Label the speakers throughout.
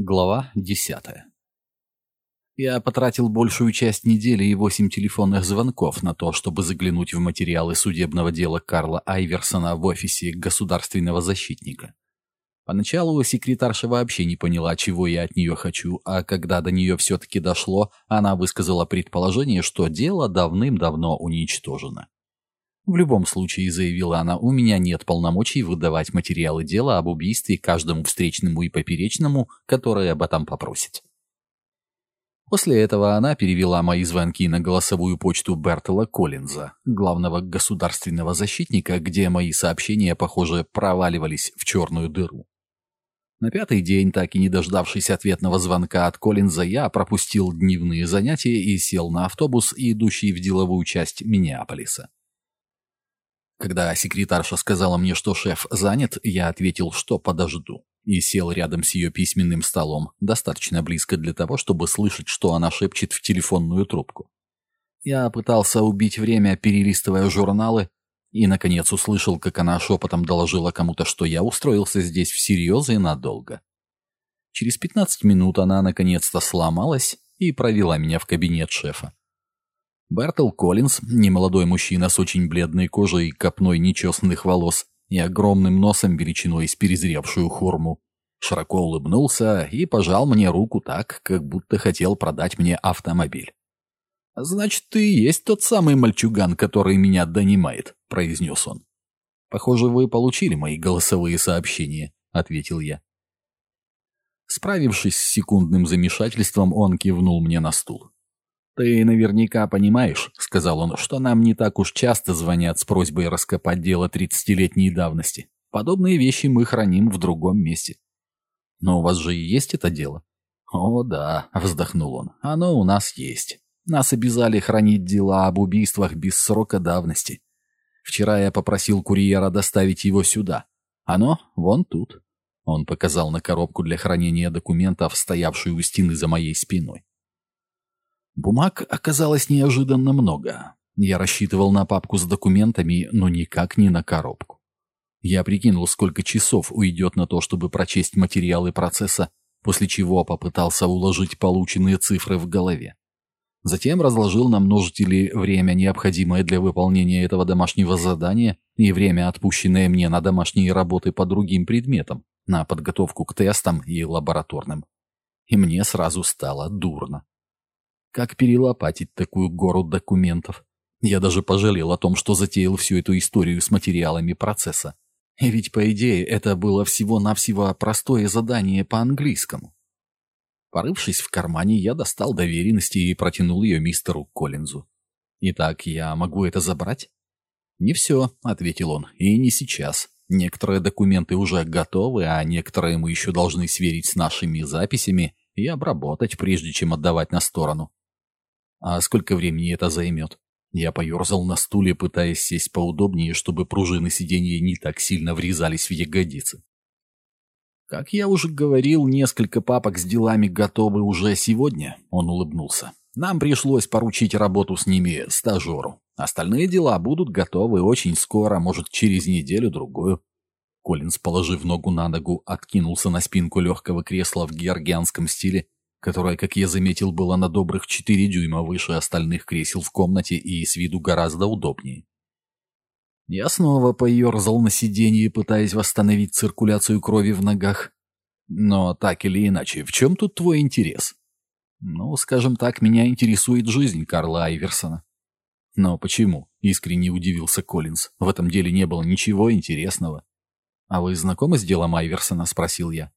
Speaker 1: Глава десятая. Я потратил большую часть недели и восемь телефонных звонков на то, чтобы заглянуть в материалы судебного дела Карла Айверсона в офисе государственного защитника. Поначалу секретарша вообще не поняла, чего я от нее хочу, а когда до нее все-таки дошло, она высказала предположение, что дело давным-давно уничтожено. В любом случае, заявила она, у меня нет полномочий выдавать материалы дела об убийстве каждому встречному и поперечному, который об этом попросит. После этого она перевела мои звонки на голосовую почту Бертела Коллинза, главного государственного защитника, где мои сообщения, похоже, проваливались в черную дыру. На пятый день, так и не дождавшись ответного звонка от Коллинза, я пропустил дневные занятия и сел на автобус, идущий в деловую часть Миннеаполиса. Когда секретарша сказала мне, что шеф занят, я ответил, что подожду, и сел рядом с ее письменным столом, достаточно близко для того, чтобы слышать, что она шепчет в телефонную трубку. Я пытался убить время, перелистывая журналы, и, наконец, услышал, как она шепотом доложила кому-то, что я устроился здесь всерьез и надолго. Через 15 минут она, наконец-то, сломалась и провела меня в кабинет шефа. Бертл Коллинз, немолодой мужчина с очень бледной кожей копной нечесанных волос и огромным носом величиной с перезревшую хурму, широко улыбнулся и пожал мне руку так, как будто хотел продать мне автомобиль. «Значит, ты и есть тот самый мальчуган, который меня донимает», — произнес он. «Похоже, вы получили мои голосовые сообщения», — ответил я. Справившись с секундным замешательством, он кивнул мне на стул. «Ты наверняка понимаешь, — сказал он, — что нам не так уж часто звонят с просьбой раскопать дело тридцатилетней давности. Подобные вещи мы храним в другом месте». «Но у вас же и есть это дело?» «О, да», — вздохнул он, — «оно у нас есть. Нас обязали хранить дела об убийствах без срока давности. Вчера я попросил курьера доставить его сюда. Оно вон тут». Он показал на коробку для хранения документов, стоявшую у стены за моей спиной. Бумаг оказалось неожиданно много. Я рассчитывал на папку с документами, но никак не на коробку. Я прикинул, сколько часов уйдет на то, чтобы прочесть материалы процесса, после чего попытался уложить полученные цифры в голове. Затем разложил на множители время, необходимое для выполнения этого домашнего задания, и время, отпущенное мне на домашние работы по другим предметам, на подготовку к тестам и лабораторным. И мне сразу стало дурно. Как перелопатить такую гору документов? Я даже пожалел о том, что затеял всю эту историю с материалами процесса. И ведь, по идее, это было всего-навсего простое задание по-английскому. Порывшись в кармане, я достал доверенности и протянул ее мистеру Коллинзу. «Итак, я могу это забрать?» «Не все», — ответил он, — «и не сейчас. Некоторые документы уже готовы, а некоторые мы еще должны сверить с нашими записями и обработать, прежде чем отдавать на сторону. А сколько времени это займет? Я поерзал на стуле, пытаясь сесть поудобнее, чтобы пружины сиденья не так сильно врезались в ягодицы. Как я уже говорил, несколько папок с делами готовы уже сегодня, он улыбнулся. Нам пришлось поручить работу с ними стажеру. Остальные дела будут готовы очень скоро, может, через неделю-другую. Коллинз, положив ногу на ногу, откинулся на спинку легкого кресла в георгианском стиле которое, как я заметил, было на добрых 4 дюйма выше остальных кресел в комнате и с виду гораздо удобнее. Я снова поерзал на сиденье, пытаясь восстановить циркуляцию крови в ногах. Но так или иначе, в чем тут твой интерес? Ну, скажем так, меня интересует жизнь Карла Айверсона. Но почему? Искренне удивился Коллинз. В этом деле не было ничего интересного. А вы знакомы с делом Айверсона? Спросил я.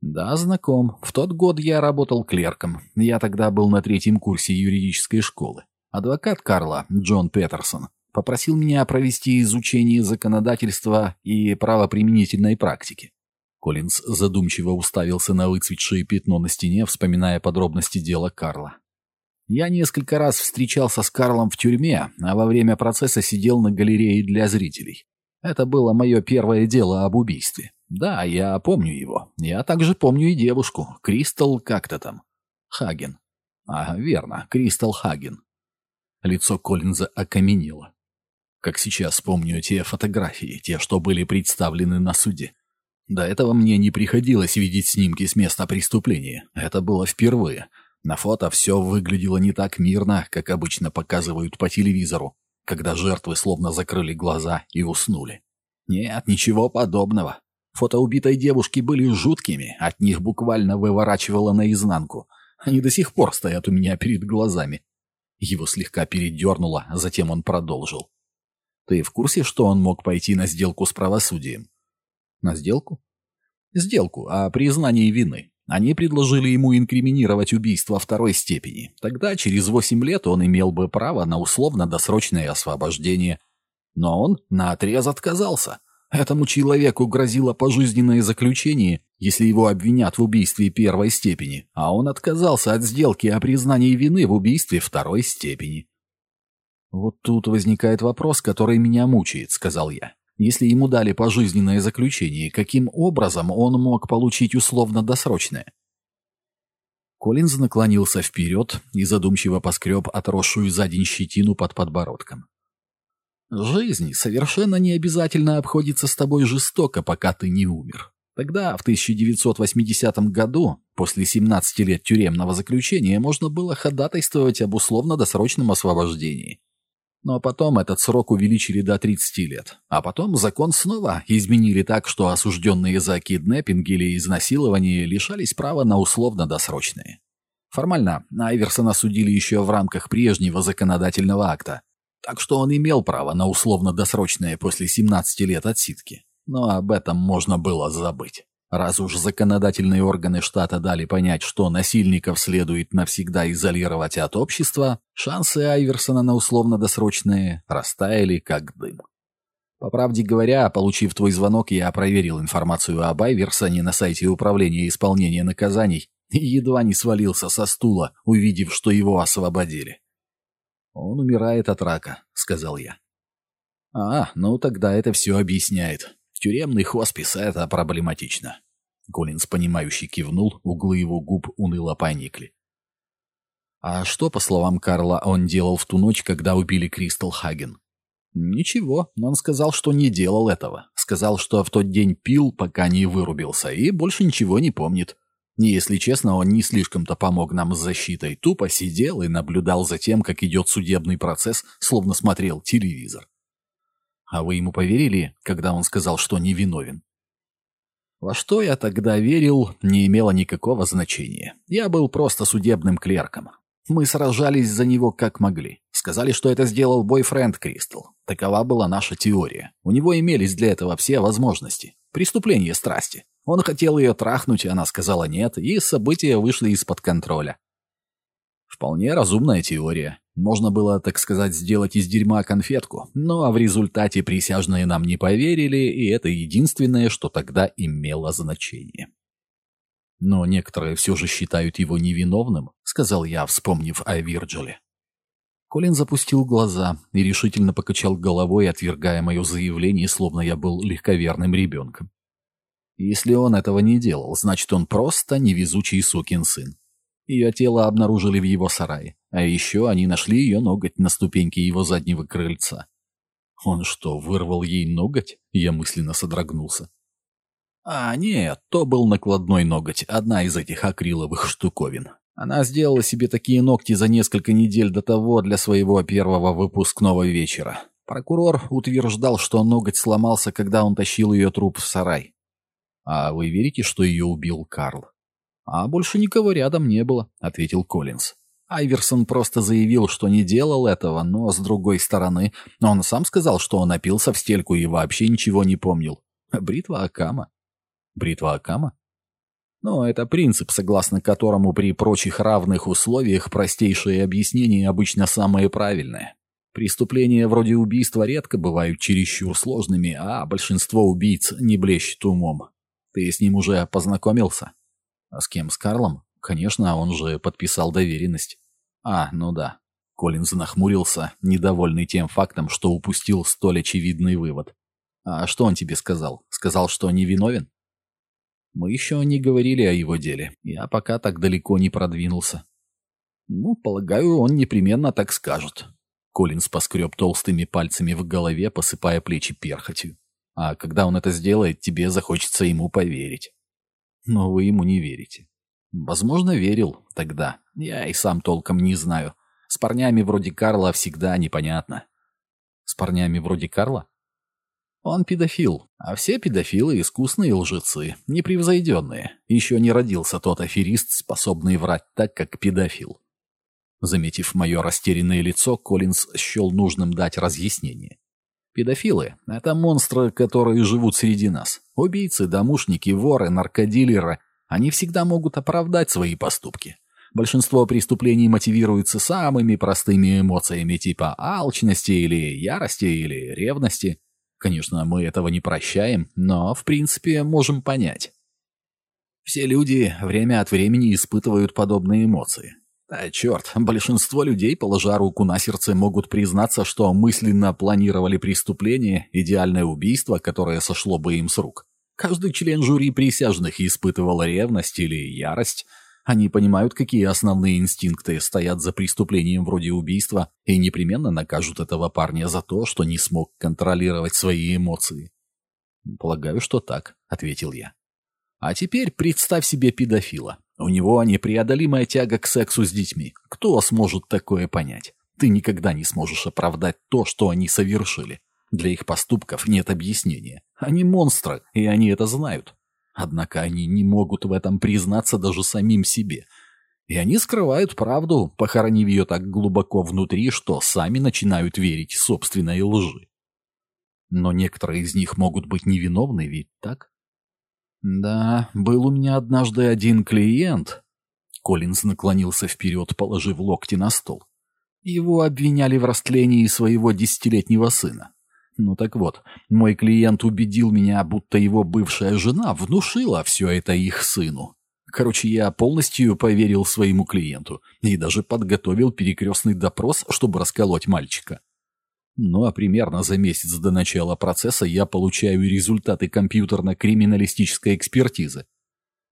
Speaker 1: «Да, знаком. В тот год я работал клерком. Я тогда был на третьем курсе юридической школы. Адвокат Карла, Джон Петерсон, попросил меня провести изучение законодательства и правоприменительной практики. Коллинз задумчиво уставился на выцветшее пятно на стене, вспоминая подробности дела Карла. Я несколько раз встречался с Карлом в тюрьме, а во время процесса сидел на галерее для зрителей. Это было мое первое дело об убийстве. Да, я помню его. Я также помню и девушку. Кристал как-то там. Хаген. А, верно, Кристал Хаген. Лицо Коллинза окаменело. Как сейчас помню те фотографии, те, что были представлены на суде. До этого мне не приходилось видеть снимки с места преступления. Это было впервые. На фото все выглядело не так мирно, как обычно показывают по телевизору, когда жертвы словно закрыли глаза и уснули. Нет, ничего подобного. Фото убитой девушки были жуткими, от них буквально выворачивало наизнанку. Они до сих пор стоят у меня перед глазами. Его слегка передернуло, затем он продолжил. «Ты в курсе, что он мог пойти на сделку с правосудием?» «На сделку?» «Сделку о признании вины. Они предложили ему инкриминировать убийство второй степени. Тогда, через восемь лет, он имел бы право на условно-досрочное освобождение. Но он наотрез отказался. Этому человеку грозило пожизненное заключение, если его обвинят в убийстве первой степени, а он отказался от сделки о признании вины в убийстве второй степени. «Вот тут возникает вопрос, который меня мучает», — сказал я. Если ему дали пожизненное заключение, каким образом он мог получить условно-досрочное? Коллинз наклонился вперед и задумчиво поскреб отросшую за день щетину под подбородком. «Жизнь совершенно не обязательно обходится с тобой жестоко, пока ты не умер. Тогда, в 1980 году, после 17 лет тюремного заключения, можно было ходатайствовать об условно-досрочном освобождении. Но потом этот срок увеличили до 30 лет. А потом закон снова изменили так, что осужденные за киднеппинг или изнасилование лишались права на условно-досрочные. Формально Айверсона судили еще в рамках прежнего законодательного акта. Так что он имел право на условно-досрочное после 17 лет отсидки. Но об этом можно было забыть. Раз уж законодательные органы штата дали понять, что насильников следует навсегда изолировать от общества, шансы Айверсона на условно-досрочные растаяли как дым. По правде говоря, получив твой звонок, я проверил информацию об Айверсоне на сайте Управления исполнения наказаний и едва не свалился со стула, увидев, что его освободили. «Он умирает от рака», — сказал я. «А, ну тогда это все объясняет. Тюремный хоспис — это проблематично. Коллинз, понимающий, кивнул, углы его губ уныло поникли. А что, по словам Карла, он делал в ту ночь, когда убили Кристал Хаген? Ничего, он сказал, что не делал этого. Сказал, что в тот день пил, пока не вырубился, и больше ничего не помнит. И, если честно, он не слишком-то помог нам с защитой, тупо сидел и наблюдал за тем, как идет судебный процесс, словно смотрел телевизор. А вы ему поверили, когда он сказал, что невиновен? Во что я тогда верил, не имело никакого значения. Я был просто судебным клерком. Мы сражались за него как могли. Сказали, что это сделал бойфренд Кристал. Такова была наша теория. У него имелись для этого все возможности. Преступление страсти. Он хотел ее трахнуть, она сказала нет, и события вышли из-под контроля. Вполне разумная теория. Можно было, так сказать, сделать из дерьма конфетку, но в результате присяжные нам не поверили, и это единственное, что тогда имело значение. «Но некоторые все же считают его невиновным», — сказал я, вспомнив о Вирджиле. Колин запустил глаза и решительно покачал головой, отвергая мое заявление, словно я был легковерным ребенком. Если он этого не делал, значит, он просто невезучий сукин сын. Ее тело обнаружили в его сарае. А еще они нашли ее ноготь на ступеньке его заднего крыльца. Он что, вырвал ей ноготь? Я мысленно содрогнулся. А, нет, то был накладной ноготь, одна из этих акриловых штуковин. Она сделала себе такие ногти за несколько недель до того для своего первого выпускного вечера. Прокурор утверждал, что ноготь сломался, когда он тащил ее труп в сарай. А вы верите, что ее убил Карл? «А больше никого рядом не было», — ответил Коллинз. Айверсон просто заявил, что не делал этого, но, с другой стороны, он сам сказал, что он напился в стельку и вообще ничего не помнил. Бритва Акама. Бритва Акама? Но это принцип, согласно которому при прочих равных условиях простейшие объяснения обычно самые правильные. Преступления вроде убийства редко бывают чересчур сложными, а большинство убийц не блещет умом. Ты с ним уже познакомился? А с кем? С Карлом? Конечно, он же подписал доверенность. А, ну да. Коллинз нахмурился, недовольный тем фактом, что упустил столь очевидный вывод. А что он тебе сказал? Сказал, что не виновен? Мы еще не говорили о его деле. Я пока так далеко не продвинулся. Ну, полагаю, он непременно так скажет. Коллинз поскреб толстыми пальцами в голове, посыпая плечи перхотью. А когда он это сделает, тебе захочется ему поверить. Но вы ему не верите. Возможно, верил тогда. Я и сам толком не знаю. С парнями вроде Карла всегда непонятно. С парнями вроде Карла? Он педофил, а все педофилы — искусные лжецы, непревзойденные. Еще не родился тот аферист, способный врать так, как педофил. Заметив мое растерянное лицо, Коллинз счел нужным дать разъяснение. Педофилы — это монстры, которые живут среди нас. Убийцы, домушники, воры, наркодилеры. Они всегда могут оправдать свои поступки. Большинство преступлений мотивируется самыми простыми эмоциями типа алчности или ярости или ревности. Конечно, мы этого не прощаем, но, в принципе, можем понять. Все люди время от времени испытывают подобные эмоции. А черт, большинство людей, положа руку на сердце, могут признаться, что мысленно планировали преступление, идеальное убийство, которое сошло бы им с рук. Каждый член жюри присяжных испытывал ревность или ярость, они понимают, какие основные инстинкты стоят за преступлением вроде убийства и непременно накажут этого парня за то, что не смог контролировать свои эмоции. «Полагаю, что так», — ответил я. «А теперь представь себе педофила. У него непреодолимая тяга к сексу с детьми. Кто сможет такое понять? Ты никогда не сможешь оправдать то, что они совершили. Для их поступков нет объяснения. Они монстры, и они это знают. Однако они не могут в этом признаться даже самим себе. И они скрывают правду, похоронив ее так глубоко внутри, что сами начинают верить собственной лжи. Но некоторые из них могут быть невиновны, ведь так? Да, был у меня однажды один клиент. Коллинз наклонился вперед, положив локти на стол. Его обвиняли в растлении своего десятилетнего сына. Ну так вот, мой клиент убедил меня, будто его бывшая жена внушила все это их сыну. Короче, я полностью поверил своему клиенту и даже подготовил перекрестный допрос, чтобы расколоть мальчика. Ну а примерно за месяц до начала процесса я получаю результаты компьютерно-криминалистической экспертизы.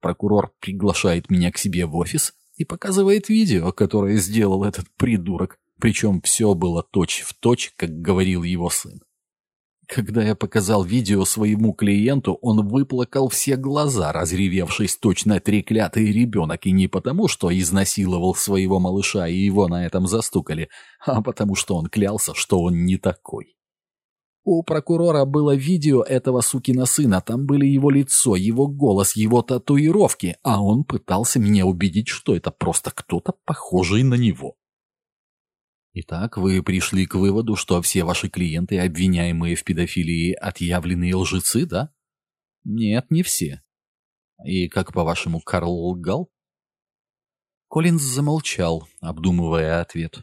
Speaker 1: Прокурор приглашает меня к себе в офис и показывает видео, которое сделал этот придурок, причем все было точь-в-точь, точь, как говорил его сын. Когда я показал видео своему клиенту, он выплакал все глаза, разревевшись точно треклятый ребенок, и не потому, что изнасиловал своего малыша и его на этом застукали, а потому что он клялся, что он не такой. У прокурора было видео этого сукина сына, там были его лицо, его голос, его татуировки, а он пытался меня убедить, что это просто кто-то похожий на него. Итак, вы пришли к выводу, что все ваши клиенты, обвиняемые в педофилии, отъявленные лжецы, да? Нет, не все. И как, по-вашему, Карл лгал? Коллинз замолчал, обдумывая ответ.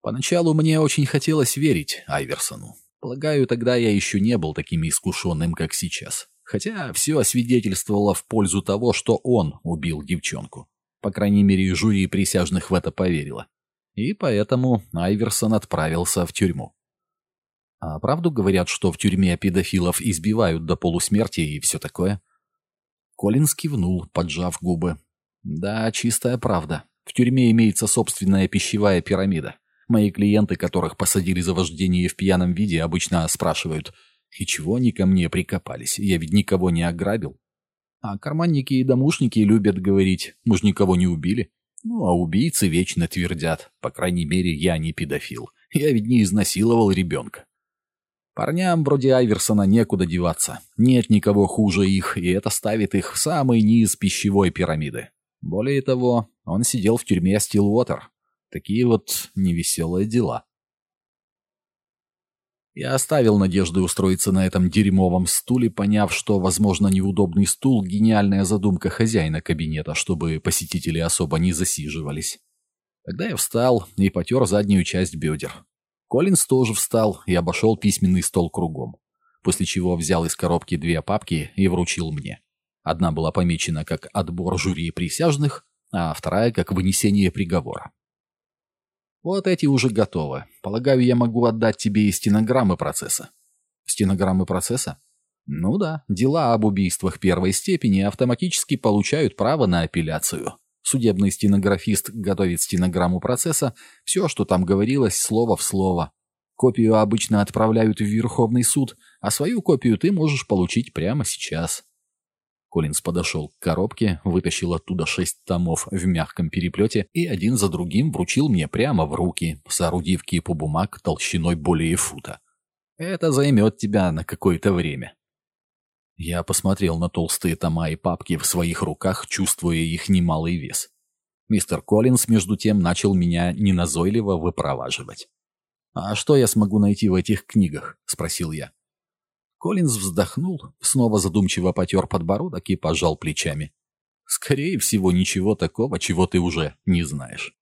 Speaker 1: Поначалу мне очень хотелось верить Айверсону. Полагаю, тогда я еще не был таким искушенным, как сейчас. Хотя все освидетельствовало в пользу того, что он убил девчонку. По крайней мере, жюри присяжных в это поверило. И поэтому Айверсон отправился в тюрьму. А правду говорят, что в тюрьме педофилов избивают до полусмерти и все такое? Коллинз кивнул, поджав губы. Да, чистая правда. В тюрьме имеется собственная пищевая пирамида. Мои клиенты, которых посадили за вождение в пьяном виде, обычно спрашивают, «И чего они ко мне прикопались? Я ведь никого не ограбил». А карманники и домушники любят говорить, мы же никого не убили. Ну, а убийцы вечно твердят, по крайней мере, я не педофил. Я ведь не изнасиловал ребенка. Парням вроде Айверсона некуда деваться. Нет никого хуже их, и это ставит их в самый низ пищевой пирамиды. Более того, он сидел в тюрьме Стилуотер. Такие вот невеселые дела. Я оставил надежды устроиться на этом дерьмовом стуле, поняв, что, возможно, неудобный стул — гениальная задумка хозяина кабинета, чтобы посетители особо не засиживались. Тогда я встал и потер заднюю часть бедер. Коллинз тоже встал и обошел письменный стол кругом, после чего взял из коробки две папки и вручил мне. Одна была помечена как «отбор жюри присяжных», а вторая как «вынесение приговора». Вот эти уже готовы. Полагаю, я могу отдать тебе и стенограммы процесса. Стенограммы процесса? Ну да, дела об убийствах первой степени автоматически получают право на апелляцию. Судебный стенографист готовит стенограмму процесса, все, что там говорилось, слово в слово. Копию обычно отправляют в Верховный суд, а свою копию ты можешь получить прямо сейчас. Коллинз подошел к коробке, вытащил оттуда шесть томов в мягком переплете и один за другим вручил мне прямо в руки, соорудив кипу бумаг толщиной более фута. Это займет тебя на какое-то время. Я посмотрел на толстые тома и папки в своих руках, чувствуя их немалый вес. Мистер Коллинз, между тем, начал меня неназойливо выпроваживать. «А что я смогу найти в этих книгах?» — спросил я. Коллинз вздохнул, снова задумчиво потер подбородок и пожал плечами. «Скорее всего, ничего такого, чего ты уже не знаешь».